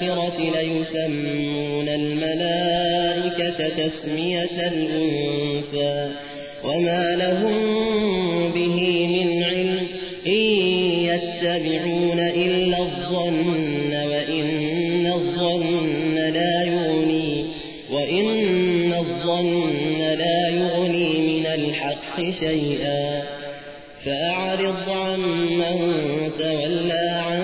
بالآخرة ليسمون الملائكة تسمية الأنثى وما لهم به من علم إن يتبعون إلا الظن وإن الظن لا يغني وإن الظن لا يغني من الحق شيئا فأعرض عمن تولى عن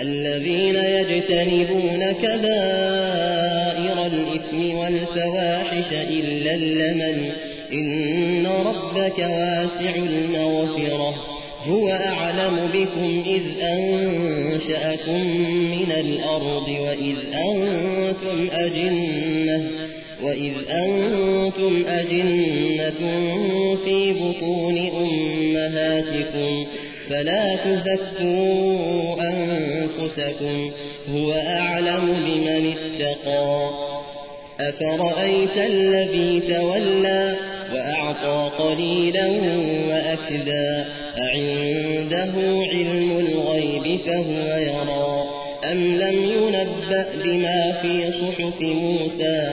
الذين يجتنبون كبائر الإثم والفواحش إلا اللمن. إن ربك واسع المغفرة. هو أعلم بكم إذ أنشأكم من الأرض وإذ أنتم أجنة وإذ أنتم أجنة في بطون أمهاتكم. فلا تزكوا أنفسكم هو أعلم بمن اتقى. أفرأيت الذي تولى وأعطى قليلا وأكدا أعنده علم الغيب فهو يرى. أم لم ينبأ بما في صحف موسى